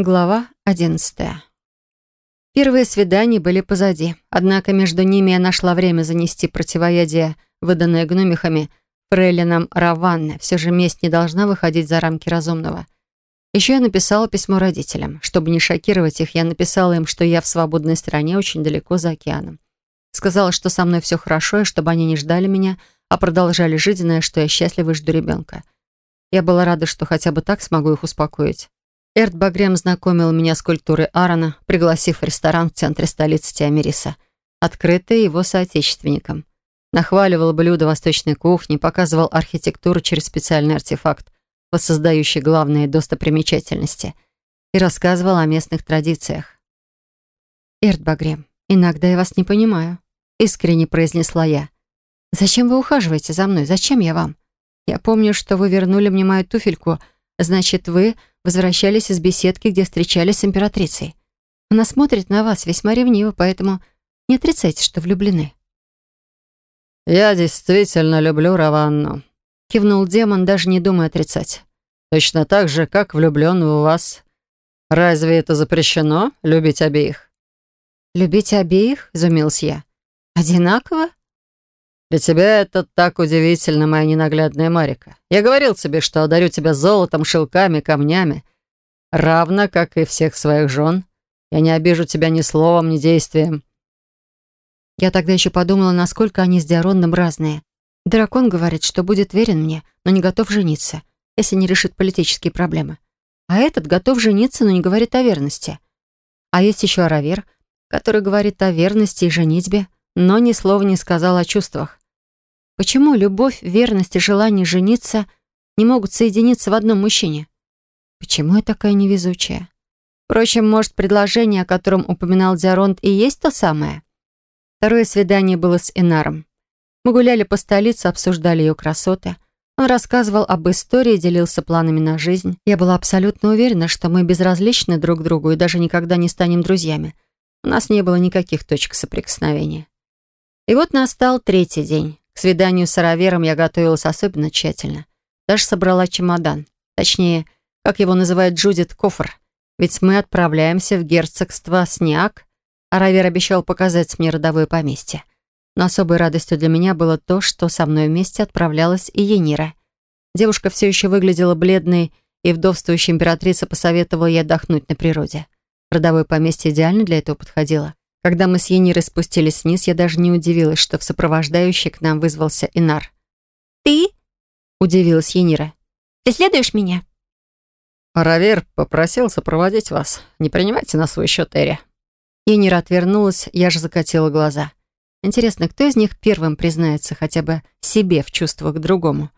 Глава одиннадцатая. Первые свидания были позади, однако между ними я нашла время занести противоядие, выданное гномихами, фрейлинам Раванны. Все же месть не должна выходить за рамки разумного. Еще я написала письмо родителям. Чтобы не шокировать их, я написала им, что я в свободной стране, очень далеко за океаном. Сказала, что со мной все хорошо, и чтобы они не ждали меня, а продолжали жить, зная, что я счастлива и жду ребенка. Я была рада, что хотя бы так смогу их успокоить. Эрт Багрем знакомил меня с культурой Аарона, пригласив в ресторан в центре столицы Тиамириса, открытый его соотечественникам. Нахваливал блюда восточной кухни, показывал архитектуру через специальный артефакт, воссоздающий главные достопримечательности, и рассказывал о местных традициях. «Эрт Багрем, иногда я вас не понимаю», — искренне произнесла я. «Зачем вы ухаживаете за мной? Зачем я вам? Я помню, что вы вернули мне мою туфельку, значит, вы возвращались из беседки, где встречались с императрицей. Она смотрит на вас весьма ревниво, поэтому не отрицайте, что влюблены». «Я действительно люблю Раванну», — кивнул демон, даже не думая отрицать. «Точно так же, как влюблен в вас. Разве это запрещено, любить обеих?» «Любить обеих?» — изумился я. «Одинаково?» «Для тебя это так удивительно, моя ненаглядная Марика. Я говорил тебе, что одарю тебя золотом, шелками, камнями, равно, как и всех своих жен. Я не обижу тебя ни словом, ни действием». Я тогда еще подумала, насколько они с Диарондом разные. Дракон говорит, что будет верен мне, но не готов жениться, если не решит политические проблемы. А этот готов жениться, но не говорит о верности. А есть еще Аравер, который говорит о верности и женитьбе, но ни слова не сказал о чувствах. Почему любовь, верность и желание жениться не могут соединиться в одном мужчине? Почему я такая невезучая? Впрочем, может, предложение, о котором упоминал Диаронт, и есть то самое? Второе свидание было с Инаром. Мы гуляли по столице, обсуждали ее красоты. Он рассказывал об истории, делился планами на жизнь. Я была абсолютно уверена, что мы безразличны друг другу и даже никогда не станем друзьями. У нас не было никаких точек соприкосновения. И вот настал третий день. К свиданию с Аравером я готовилась особенно тщательно. Даже собрала чемодан. Точнее, как его называет Джудит, кофр. Ведь мы отправляемся в герцогство Сниак. Аравер обещал показать мне родовое поместье. Но особой радостью для меня было то, что со мной вместе отправлялась и Енира. Девушка все еще выглядела бледной, и вдовствующая императрица посоветовала ей отдохнуть на природе. Родовое поместье идеально для этого подходило. Когда мы с Енирой спустились вниз, я даже не удивилась, что в сопровождающий к нам вызвался Инар. «Ты?» — удивилась Енира. «Ты следуешь меня?» «Равер попросил сопроводить вас. Не принимайте на свой счет, Эри». Енира отвернулась, я же закатила глаза. Интересно, кто из них первым признается хотя бы себе в чувствах к другому?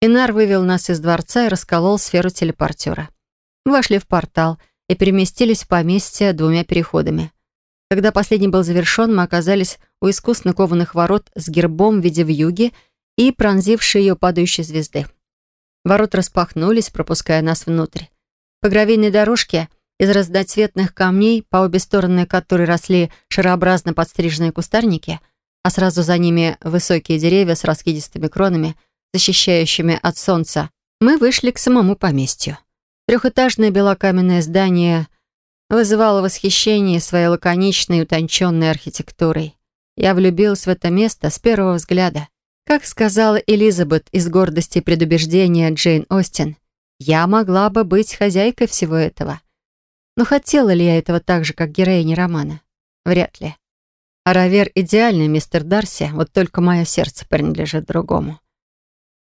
Инар вывел нас из дворца и расколол сферу телепортера. Вошли в портал и переместились в поместье двумя переходами. Когда последний был завершен, мы оказались у искусно кованых ворот с гербом в виде вьюги и пронзившей ее падающей звезды. Ворот распахнулись, пропуская нас внутрь. По гравийной дорожке из разноцветных камней, по обе стороны которой росли шарообразно подстриженные кустарники, а сразу за ними высокие деревья с раскидистыми кронами, защищающими от солнца, мы вышли к самому поместью. Трехэтажное белокаменное здание — вызывало восхищение своей лаконичной и утонченной архитектурой. Я влюбилась в это место с первого взгляда. Как сказала Элизабет из гордости и предубеждения Джейн Остин, я могла бы быть хозяйкой всего этого. Но хотела ли я этого так же, как героиня романа? Вряд ли. Аравер идеальный, мистер Дарси, вот только мое сердце принадлежит другому.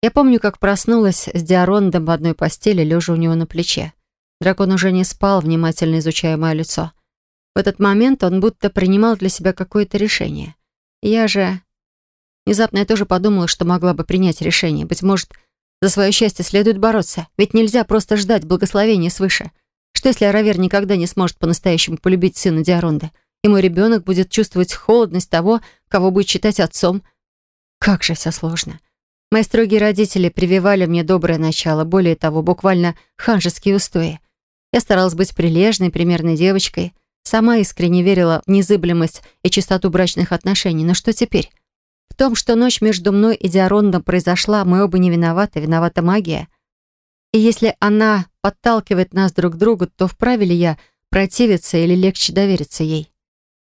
Я помню, как проснулась с Диарондом в одной постели, лежа у него на плече. Дракон уже не спал, внимательно изучая мое лицо. В этот момент он будто принимал для себя какое-то решение. Я же... Внезапно я тоже подумала, что могла бы принять решение. Быть может, за свое счастье следует бороться. Ведь нельзя просто ждать благословения свыше. Что если Аравер никогда не сможет по-настоящему полюбить сына Диаронда, и мой ребенок будет чувствовать холодность того, кого будет считать отцом? Как же все сложно. Мои строгие родители прививали мне доброе начало, более того, буквально ханжеские устои. Я старалась быть прилежной, примерной девочкой. Сама искренне верила в незыблемость и чистоту брачных отношений. Но что теперь? В том, что ночь между мной и Диарондом произошла, мы оба не виноваты, виновата магия. И если она подталкивает нас друг к другу, то вправе ли я противиться или легче довериться ей?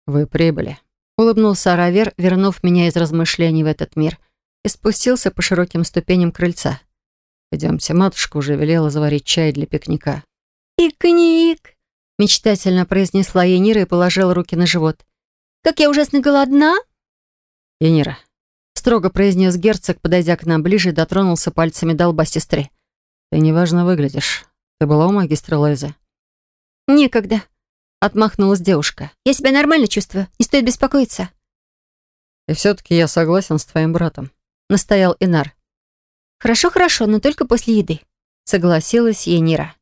«Вы прибыли», — улыбнулся Аравер, вернув меня из размышлений в этот мир, и спустился по широким ступеням крыльца. «Идемте, матушка уже велела заварить чай для пикника». «Пикник!» — мечтательно произнесла Енира и положила руки на живот. «Как я ужасно голодна!» «Енира, строго произнес герцог, подойдя к нам ближе, дотронулся пальцами до лба сестры. «Ты неважно выглядишь. Ты была у магистра Лайзы?» «Некогда», — отмахнулась девушка. «Я себя нормально чувствую. Не стоит беспокоиться». «И все-таки я согласен с твоим братом», — настоял Инар. «Хорошо, хорошо, но только после еды», — согласилась Енира.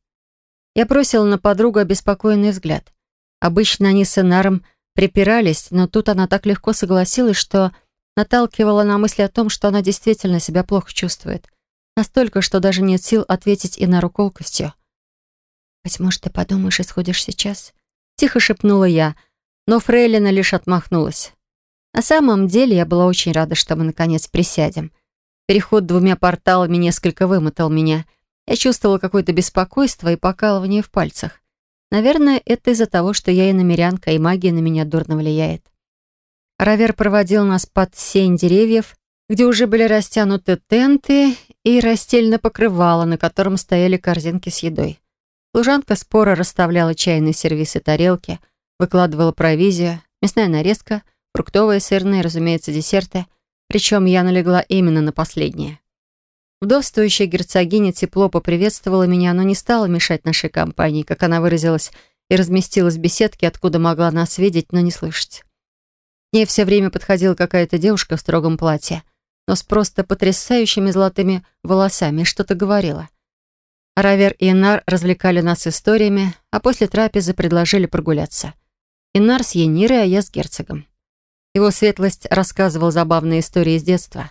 Я бросила на подругу обеспокоенный взгляд. Обычно они с Инаром припирались, но тут она так легко согласилась, что наталкивала на мысли о том, что она действительно себя плохо чувствует. Настолько, что даже нет сил ответить и на руколкостью. «Быть может, ты подумаешь и сходишь сейчас?» Тихо шепнула я, но Фрейлина лишь отмахнулась. На самом деле я была очень рада, что мы наконец присядем. Переход двумя порталами несколько вымотал меня. Я чувствовала какое-то беспокойство и покалывание в пальцах. Наверное, это из-за того, что я и намерянка, и магия на меня дурно влияет. Равер проводил нас под сень деревьев, где уже были растянуты тенты и растельно покрывало, на котором стояли корзинки с едой. Служанка спора расставляла чайные сервисы тарелки, выкладывала провизию, мясная нарезка, фруктовые, сырные, разумеется, десерты, причем я налегла именно на последнее. Вдовствующая герцогиня тепло поприветствовала меня, но не стала мешать нашей компании, как она выразилась, и разместилась в беседке, откуда могла нас видеть, но не слышать. К ней все время подходила какая-то девушка в строгом платье, но с просто потрясающими золотыми волосами, что-то говорила. Равер и Инар развлекали нас историями, а после трапезы предложили прогуляться. Инар с Енирой, а я с герцогом. Его светлость рассказывал забавные истории из детства,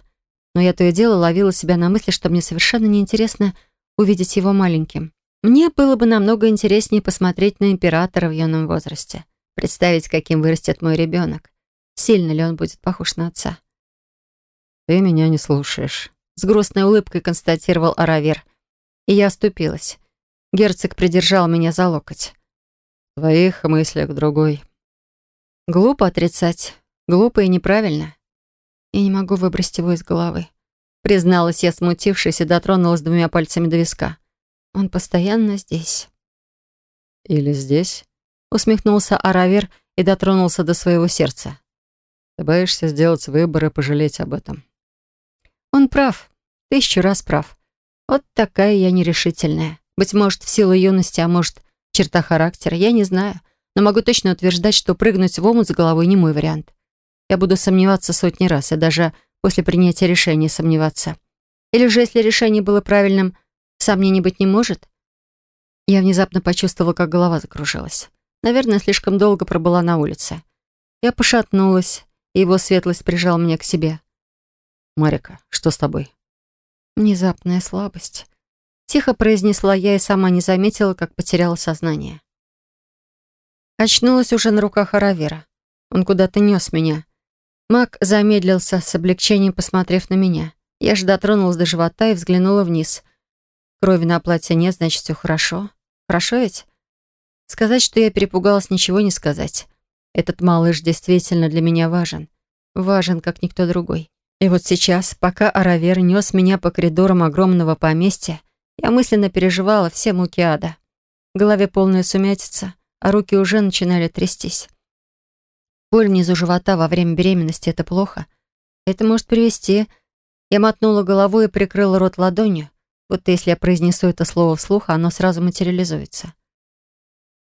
но я то и дело ловила себя на мысли, что мне совершенно неинтересно увидеть его маленьким. Мне было бы намного интереснее посмотреть на императора в юном возрасте, представить, каким вырастет мой ребенок. Сильно ли он будет похож на отца? «Ты меня не слушаешь», — с грустной улыбкой констатировал Аравер. И я оступилась. Герцог придержал меня за локоть. «В твоих мыслях другой». Глупо отрицать. Глупо и неправильно. Я не могу выбросить его из головы. Призналась я, смутившись, и дотронулась двумя пальцами до виска. Он постоянно здесь. «Или здесь?» Усмехнулся Аравер и дотронулся до своего сердца. Ты боишься сделать выбор и пожалеть об этом. Он прав. Тысячу раз прав. Вот такая я нерешительная. Быть может, в силу юности, а может, черта характера, я не знаю. Но могу точно утверждать, что прыгнуть в омут с головой не мой вариант. Я буду сомневаться сотни раз, и даже после принятия решения сомневаться. Или же, если решение было правильным, сомнений быть не может? Я внезапно почувствовала, как голова закружилась. Наверное, слишком долго пробыла на улице. Я пошатнулась, и его светлость прижал меня к себе. «Марика, что с тобой?» Внезапная слабость. Тихо произнесла я и сама не заметила, как потеряла сознание. Очнулась уже на руках Аравера. Он куда-то нес меня. Маг замедлился, с облегчением посмотрев на меня. Я же дотронулась до живота и взглянула вниз. Крови на платье нет, значит, все хорошо. Хорошо ведь? Сказать, что я перепугалась, ничего не сказать. Этот малыш действительно для меня важен. Важен, как никто другой. И вот сейчас, пока Аравер нес меня по коридорам огромного поместья, я мысленно переживала все муки ада. В голове полная сумятица, а руки уже начинали трястись. Боль внизу живота во время беременности — это плохо. Это может привести... Я мотнула головой и прикрыла рот ладонью, будто если я произнесу это слово вслух, оно сразу материализуется.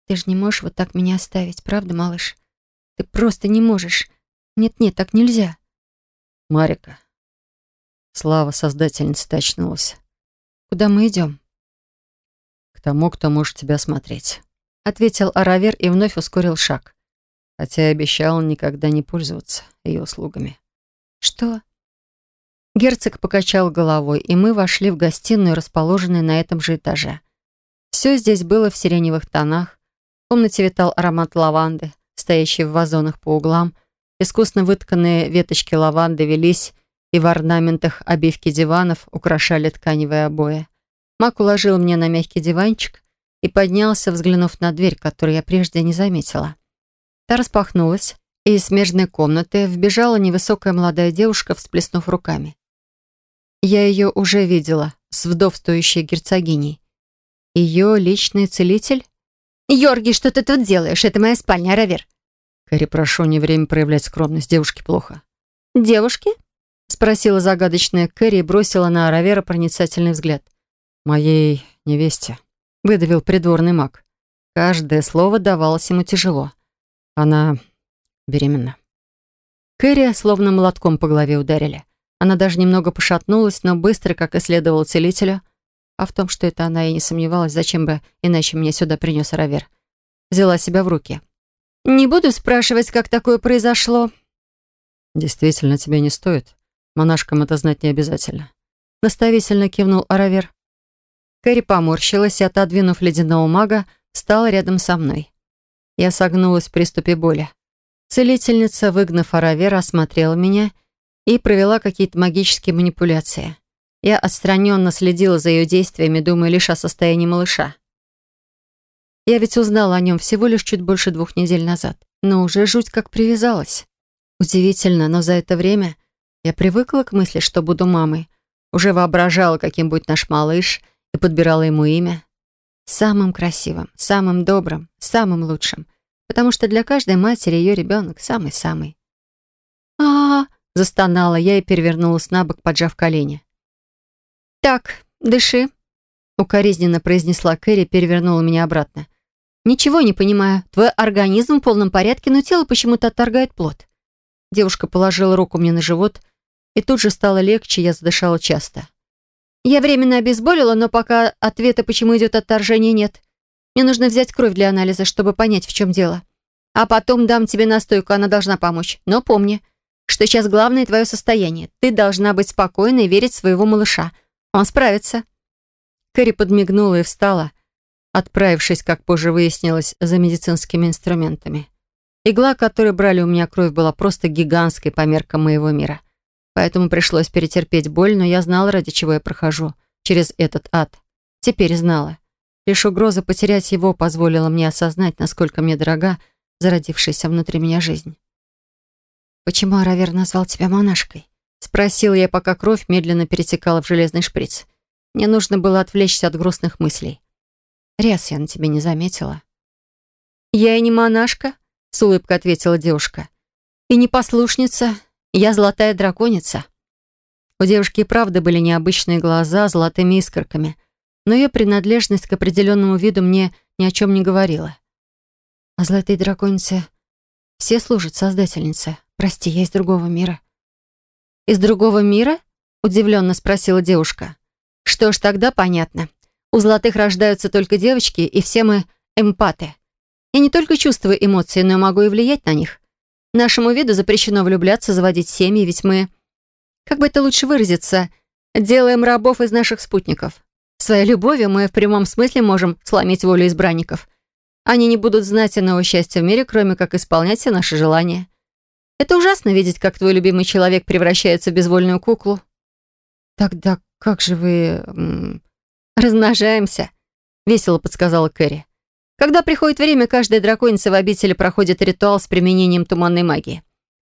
«Ты же не можешь вот так меня оставить, правда, малыш?» Ты просто не можешь. Нет-нет, так нельзя. Марика. Слава создательница очнулась. Куда мы идем? К тому, кто может тебя смотреть. Ответил Аравер и вновь ускорил шаг. Хотя обещал никогда не пользоваться ее услугами. Что? Герцог покачал головой, и мы вошли в гостиную, расположенную на этом же этаже. Все здесь было в сиреневых тонах. В комнате витал аромат лаванды стоящие в вазонах по углам. Искусно вытканные веточки лаванды велись, и в орнаментах обивки диванов украшали тканевые обои. Мак уложил меня на мягкий диванчик и поднялся, взглянув на дверь, которую я прежде не заметила. Та распахнулась, и из смежной комнаты вбежала невысокая молодая девушка, всплеснув руками. Я ее уже видела, с вдовствующей герцогиней. Ее личный целитель? «Йорги, что ты тут делаешь? Это моя спальня, Равер». Кэрри, прошу, не время проявлять скромность. Девушке плохо. «Девушки?» — спросила загадочная Кэрри и бросила на Равера проницательный взгляд. «Моей невесте», — выдавил придворный маг. Каждое слово давалось ему тяжело. Она беременна. Кэрри словно молотком по голове ударили. Она даже немного пошатнулась, но быстро, как и следовало целителю, а в том, что это она и не сомневалась, зачем бы иначе меня сюда принес Равер, взяла себя в руки. «Не буду спрашивать, как такое произошло». «Действительно, тебе не стоит. Монашкам это знать не обязательно». Наставительно кивнул Аравер. Кэрри поморщилась и, отодвинув ледяного мага, встала рядом со мной. Я согнулась в приступе боли. Целительница, выгнав Аравера, осмотрела меня и провела какие-то магические манипуляции. Я отстраненно следила за ее действиями, думая лишь о состоянии малыша. Я ведь узнала о нем всего лишь чуть больше двух недель назад, но уже жуть как привязалась. Удивительно, но за это время я привыкла к мысли, что буду мамой, уже воображала, каким будет наш малыш, и подбирала ему имя. Самым красивым, самым добрым, самым лучшим, потому что для каждой матери ее ребенок самый-самый. а, Застонала я и перевернулась на бок, поджав колени. «Так, дыши», — укоризненно произнесла Кэрри, перевернула меня обратно. «Ничего не понимаю. Твой организм в полном порядке, но тело почему-то отторгает плод». Девушка положила руку мне на живот, и тут же стало легче, я задышала часто. «Я временно обезболила, но пока ответа, почему идет отторжение, нет. Мне нужно взять кровь для анализа, чтобы понять, в чем дело. А потом дам тебе настойку, она должна помочь. Но помни, что сейчас главное твое состояние. Ты должна быть спокойной и верить своего малыша. Он справится». Кэрри подмигнула и встала, отправившись, как позже выяснилось, за медицинскими инструментами. Игла, которой брали у меня кровь, была просто гигантской по меркам моего мира. Поэтому пришлось перетерпеть боль, но я знала, ради чего я прохожу, через этот ад. Теперь знала. Лишь угроза потерять его позволила мне осознать, насколько мне дорога зародившаяся внутри меня жизнь. «Почему Аравер назвал тебя монашкой?» Спросил я, пока кровь медленно перетекала в железный шприц. Мне нужно было отвлечься от грустных мыслей. «Ряс, я на тебе не заметила». «Я и не монашка», — с улыбкой ответила девушка. «И не послушница. Я золотая драконица». У девушки и правда были необычные глаза золотыми искорками, но ее принадлежность к определенному виду мне ни о чем не говорила. «А золотые драконицы все служат Создательнице», «Прости, я из другого мира». «Из другого мира?» — удивленно спросила девушка. «Что ж, тогда понятно. У золотых рождаются только девочки, и все мы эмпаты. Я не только чувствую эмоции, но и могу и влиять на них. Нашему виду запрещено влюбляться, заводить семьи, ведь мы, как бы это лучше выразиться, делаем рабов из наших спутников. Своей любовью мы в прямом смысле можем сломить волю избранников. Они не будут знать иного счастья в мире, кроме как исполнять все наши желания. Это ужасно видеть, как твой любимый человек превращается в безвольную куклу. Тогда как же вы... размножаемся? Весело подсказала Кэрри. Когда приходит время, каждая драконица в обители проходит ритуал с применением туманной магии.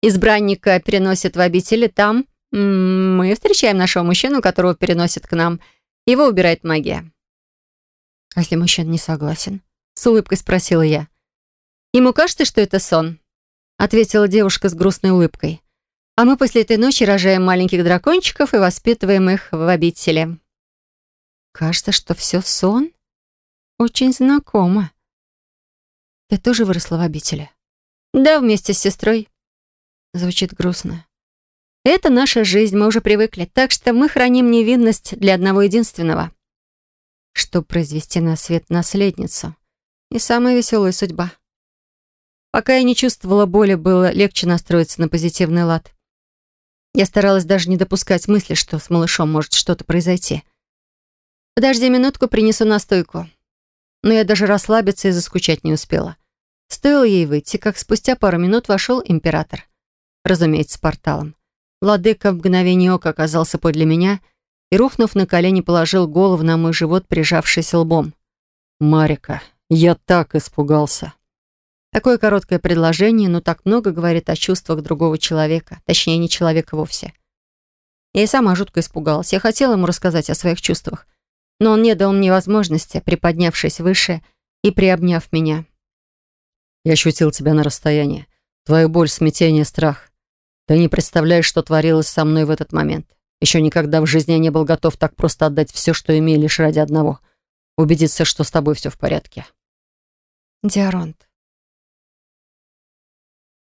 Избранника переносят в обители там. Мы встречаем нашего мужчину, которого переносят к нам. Его убирает магия. «А если мужчина не согласен?» С улыбкой спросила я. Ему кажется, что это сон ответила девушка с грустной улыбкой. «А мы после этой ночи рожаем маленьких дракончиков и воспитываем их в обители». «Кажется, что все сон? Очень знакомо». «Ты тоже выросла в обители?» «Да, вместе с сестрой». Звучит грустно. «Это наша жизнь, мы уже привыкли, так что мы храним невинность для одного единственного». Чтобы произвести на свет наследницу. Не самая веселая судьба. Пока я не чувствовала боли, было легче настроиться на позитивный лад. Я старалась даже не допускать мысли, что с малышом может что-то произойти. «Подожди минутку, принесу настойку». Но я даже расслабиться и заскучать не успела. Стоило ей выйти, как спустя пару минут вошел император. Разумеется, с порталом. Владыка в мгновение ока оказался подле меня и, рухнув на колени, положил голову на мой живот, прижавшись лбом. «Марика, я так испугался». Такое короткое предложение, но так много говорит о чувствах другого человека, точнее, не человека вовсе. Я и сама жутко испугалась. Я хотела ему рассказать о своих чувствах, но он не дал мне возможности, приподнявшись выше и приобняв меня. Я ощутил тебя на расстоянии. Твою боль, смятение, страх. Ты не представляешь, что творилось со мной в этот момент. Еще никогда в жизни я не был готов так просто отдать все, что имею, лишь ради одного. Убедиться, что с тобой все в порядке. Диаронт,